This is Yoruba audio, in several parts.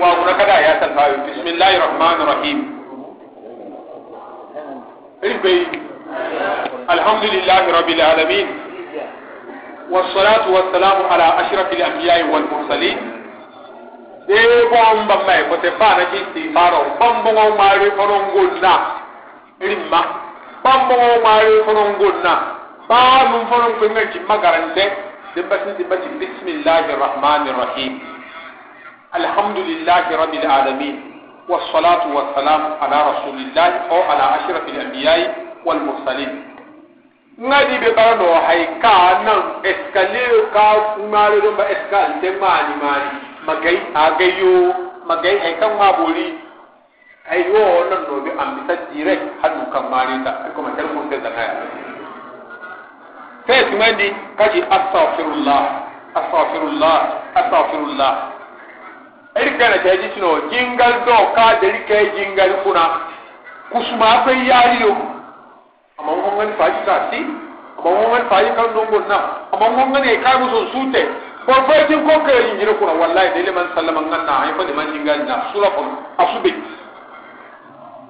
وأبرك يا سلفاوي بسم الله الرحمن الرحيم الحمد لله رب العالمين والصلاة والسلام على أشرف الأنبياء والمرسلين دي بوم بمي بتفانا جي سيبارو بوم بوم ماري فرنغونا رمى بوم بوم ماري فرنغونا بوم فرنغونا جي مغرنزي دي بسن دي بسن بسم الله الرحمن الرحيم الحمد لله رب العالمين والصلاة والسلام على رسول الله أو على أشرف الأنبياء والمرسلين ngadi be bara no hay ka nan escalier ka kumare do ba escal te mani mani magai agayo magai hay kan mabori ay yo nan no be am bisa direct hadu kan mani ta ko ma telefon te da kaya sai kuma di kaji astaghfirullah astaghfirullah astaghfirullah erika na kya gyikyina hɔ do dɔɔ kaadi erika gyingal kuna kusuma afɛ yaari o ama wɔn wɔn fa yi ka si ama wɔn wɔn fa yi ka ndongo na ama wɔn wɔn yɛ kaa muso nsu tɛ bɔbɔ ti nkɔ kɛ yinjiri kuna walayi de eleman salama nkan na ayi fɔ de ma gyingal na sura kɔnɔ asu be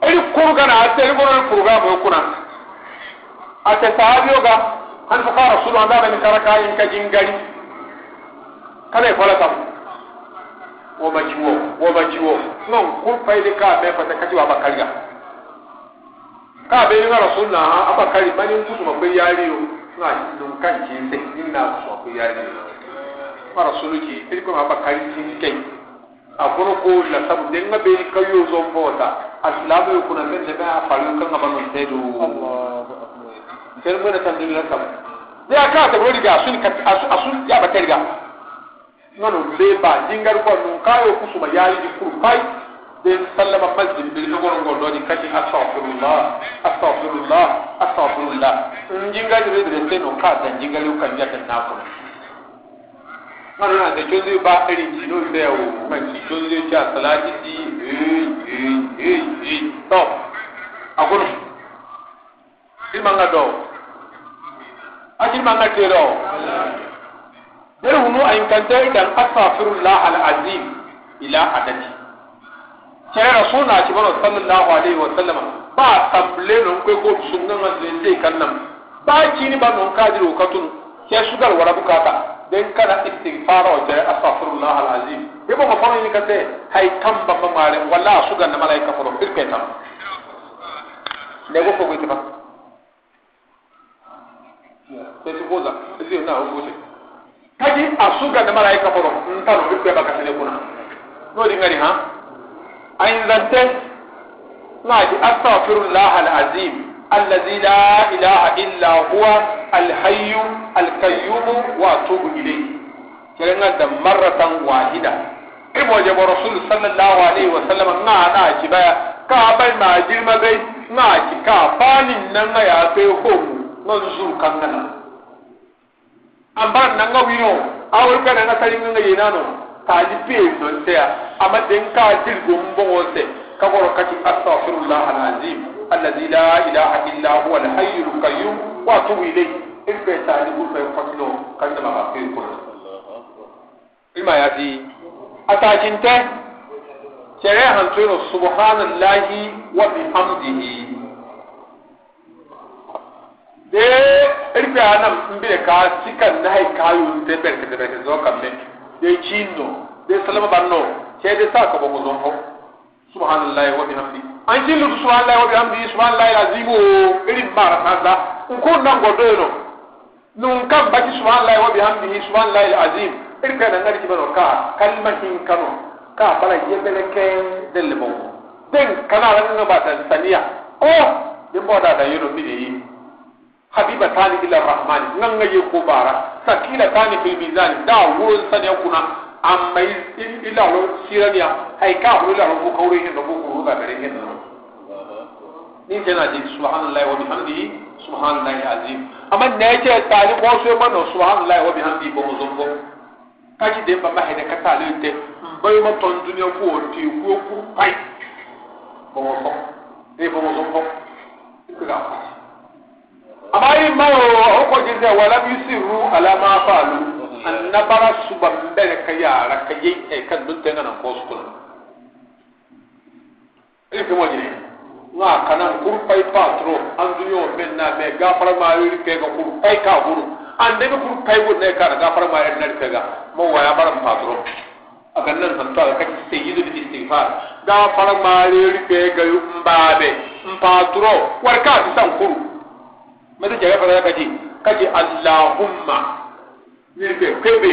eri kuru kana ase eri kɔnɔ eri kuru kana bɔ kuna ase saabi o ka an fɔ ka rasulu an b'a mɛ ni kara kaa yi ka gyingali woma kiwo woma kiwo nga nkurpaire kabe fata kati wa abakalira kabe nga rasulna abakali mani nkusuma kwe yaliyo nga nunka nkinze nina kusuma kwe yaliyo nga rasulu ki eriko nga abakali tinke akono ko la sabu de nga be kayo zo mbota aslamu yukuna mende ba afalu kanga banu tedu Allahu akbar sen mo na tan dinya sabu ya ka ta bodi ga asun asun ya batariga ŋanu leba jingar ko nun kayo kusuma yayi di kur kai den sallama masjid bi no gon gon doni kati astaghfirullah astaghfirullah astaghfirullah jingar re de te no ka dan jingar ko kan yata na ko ŋanu na de jondi ba eri ti no de o man de jondi ti asalati ti eh eh eh, eh to agono ti manga do ajin manga te do der hunu ayin kan ter dan astaghfirullah alazim ila adati kere rasul na ci bano sallallahu alaihi wa sallama ba tamble non ko ko sunna ngan le kan ba ci ni ba non o katun ke sugar wala bukata den kana istighfar wa jere astaghfirullah alazim be ko fa ni kate hay tamba ba mare wala suga na malaika ko irke tam ne go ko ko tiba sai ko da zai na ko kaji asuga da malaika bodo ntano bikwe baka sele kuna no di ngari ha ayin zante naji astaghfirullah alazim الذي لا إله إلا هو الحي القيوم وأتوب إليه da maratan wahida ibo je bo rasul sallallahu alaihi wa sallam na na ci ba ka bai ma jirma gai na ci ka fani nan ya sai ko mu nan zu kan nan amma nanga wino awol kana na kali nga yena no kaji pe no se a amma den ka dirgo mbongo se ka goro kati astaghfirullah alazim alladhi la ilaha illa huwa alhayyul qayyum wa atubu ilayhi ibe tali bu fe fatilo kan da ma fe ko ilma ya di atajinte shere han tuno subhanallahi wa bihamdihi dee erikpe anam mbire ka sika nahi ka yu te berkete berkete zo kamme de chino de salama banno che de sa ko bongo zonko subhanallahi wa bihamdi an chino subhanallahi wa bihamdi subhanallahi azimu eri mara kanda unko na ngodo no nun kan baki subhanallahi wa bihamdi subhanallahi azim erikpe na ngari kibano ka kalma hin kano ka bala yebele ke delle bongo den kana ran no bata saniya oh de moda da yoro mi de yi habibatani ila rahmani nganga ye ko bara sakila tani fil mizan da wol sanya kuna amma ila lo siraniya hay ka ho ila ko kawre hen do ko ba bare hen ni jana ji subhanallahi wa bihamdihi subhanallahi azim amma ne ce tani ko so ma no subhanallahi wa bihamdihi bo zumbo kaji de ba mahede ka tali te bayu ma ton duniya ko ti ko ku pai bo mo so e bo mo so ko ka amaghị mma o kwaje wala si ru alama falu annabara su ban bere ka yara ka yi e kan dun tanga nan ko sukuna ile pai patro an dunyo men na me gafara ma ga kur pai ka buru an de kur pai ka gafara ma yi ga mo ya bara patro akan nan san ta ka sayyidu gafara ma yi mẹsẹgì ayé fata kaji kaji alahuma yiri pe kebe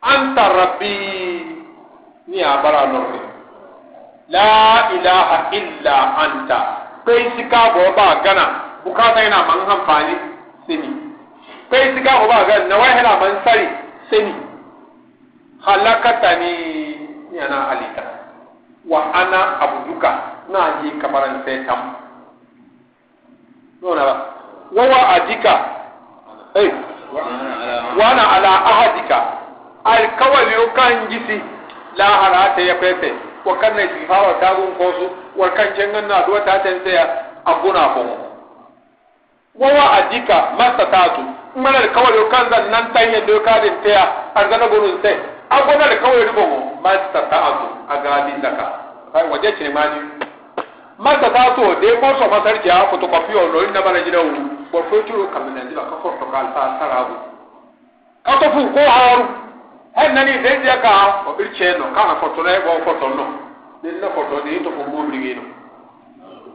anta rabbi ní abara lọrẹ la ilaha illa anta pé sika bọ̀ ba gana bukata yana man hanfani sini pé sika bọ̀ ba gana nawa yana man sari sini halakata ni yana alita wa ana abuduka na je kamaran sai tam nona ba wawa adika eh wana ala ahadika alkawali kan gisi la harata ya fefe wa kan na istighfara ta gun kosu wa kan jengan na duwa ta tantaya abuna ko wawa adika masta tatu mana alkawali kan zan nan tanya doka din taya an zana gurun sai agona alkawali ko masta tatu agadin daka kai waje ce mani masta tatu dai ko so masarki a fotokofi on lo bɔfɔturo kaminɛnji la kakɔ tɔ k'a ta saraabu kato fu ko haaru hɛn nani dendiya ka o biri tiɲɛ nɔ k'a na kɔtɔ la e b'o kɔtɔ nɔ ne ne kɔtɔ ne e tɔ fɔ mɔɔ biri yen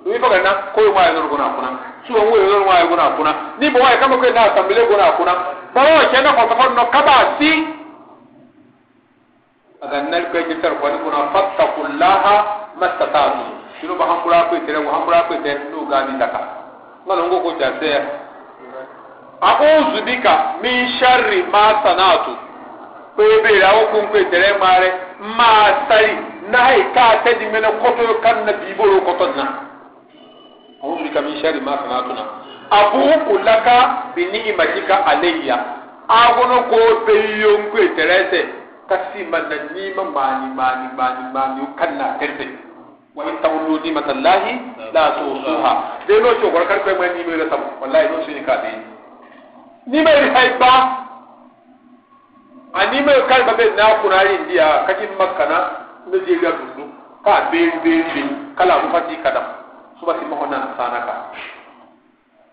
nɔ i bɛ ka na ko ye waa yɔrɔ kɔnɔ a kunna suwa ŋo yɔrɔ waa kɔnɔ a ni mɔgɔ ye kama ko n'a sanbile kɔnɔ a bɔn o tiɲɛ na kɔtɔ kɔnɔ kaba si a ka nali ko ɛjɛ tɛri kɔni kɔnɔ fa takulaha masataatu sinu ba hankura ko tɛ wa hankura ko tɛ n'o gaa ni daga nanongo kojaseya a'udhu bika min sharri ma sana'tu pé ebèrè àwọn kò ń pè tẹ̀rẹ̀ máa rẹ̀ máa sáré náà ìka àtẹ́jú mẹ́lẹ̀ kọ́tọ́ kan náà bí ibòrò kọ́tọ́ náà a'udhu bika min sharri ma sana'tu náà àbúrúkú laka bí ní ìmàjíkà àléyà agbọ́nọ́kọ́ bẹ́yẹ ń pè tẹ̀rẹ̀ sẹ̀ kásì mànà ní mà màní màní màní màní ó kàn náà tẹ̀sẹ̀. wa in tawdu ni'matallahi la tusuha de no cho gorkar ko mai ni mere sam wallahi no shine ka de ni mai ba ani mai kai ba be na kurari ndiya kajin makkana ne je ga dudu ka be be be kala mu fati kada su ba si ma wannan sanaka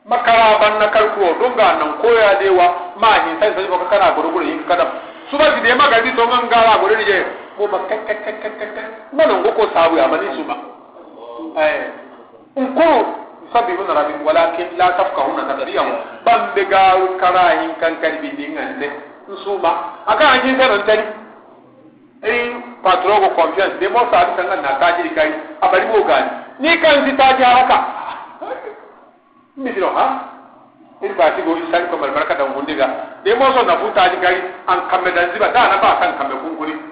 makara ban na karkuwa don ga nan koya dewa ma hin sai sai ba kana gurguru yin kada su ba si de magadi to man gara ni je ko ba kakakakakaka mana ngo ko sawe amani suma eh nko sabi mun rabbi walakin la tafqahuna nadriyam ban de ga kara hin kan kan bi dingan de suma aka an yin sanan tani eh patro ko confiance de mo sa kan na taji kai abari mo gani ni kan si taji haraka misiro ha in ba ti gori sai ko barbarka da ngundiga de mo so na futa ji kai an kamme dan ziba da na ba kan kamme kunkuri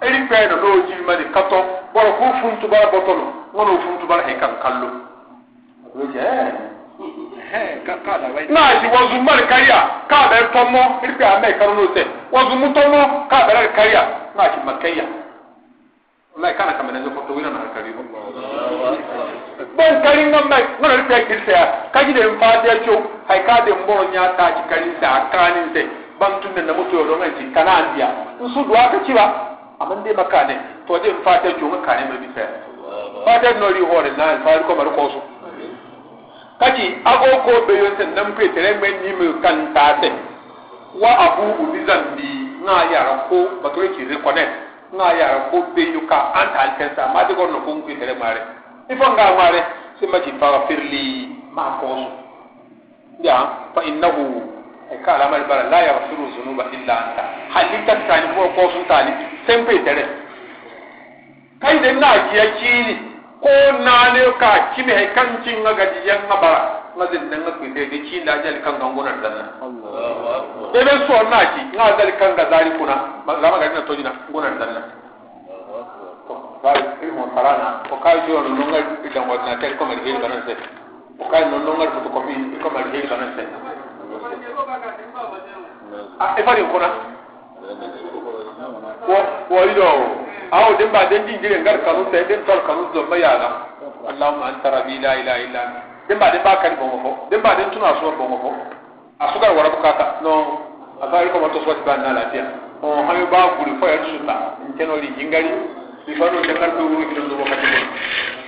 eri kpɛɛ na n'o jibi ma di katɔ bɔrɔ k'o fun tubara bɔtɔ lɔ ŋɔn'o fun tubara hɛ kan kallo. n'a ti wazu mari kariya k'a bɛ tɔmɔ eri kpɛɛ a mɛ karo n'o tɛ wazu mu tɔmɔ k'a bɛ kariya n'a ti ma kariya. wala kana kama na zofa towina na kari bon kari ngam mai ngona ri pek kirse ya kaji de mfa de cho hay ka de mboro nya ta ji kari sa kani se bam tunne na mutu yo ronga ji kana andia nsu dwa ka ci ba amma dai makane to dai in fata jo makane mai bisa fata nori hore na fari ko bar ko su kaki agogo be yonte nan pe tere men ni mu kan tate wa abu bi zambi na yara ko bato yake reconnect na yara ko be yuka anta alkensa ma de ko no ko ngi tere mare ifo nga mare sima ci fara firli ma ko su ya fa innahu ay kala mal bara la yaghfiru dhunuba illa anta halita tani ko ko sun tani tempe tere kai de na ji chini ko na ne ka kime hai kan cin ga ji yan ga bara ngazin nan ga kinde de cin da jali kan gango nan dan Allahu akbar de ben so na ji na jali kan ga zari kuna ba ma ga ni to jina gonan dan Allahu akbar ba ilmu farana ko kai jo no nga idan wadna tel ko mer hil banan se ko kai no no ngar fotokopi ko mer hil banan se a e fari kuna ويلو أو دم بعدين دين جري عن كانوا سيدين تول كانوا زلمة يا لا اللهم أنت ربي لا إله إلا أنت دم بعدين باكر بومفو دم بعدين تنا أسوأ بومفو أسوأ ورا بكاتا نو أفعل كم أتوسوا تبان لا تيا أو هم يبغوا يقولوا فيا تشوتا إن كانوا لي جنگالي بيفعلوا تكرر تقولوا كذا زوجة كذا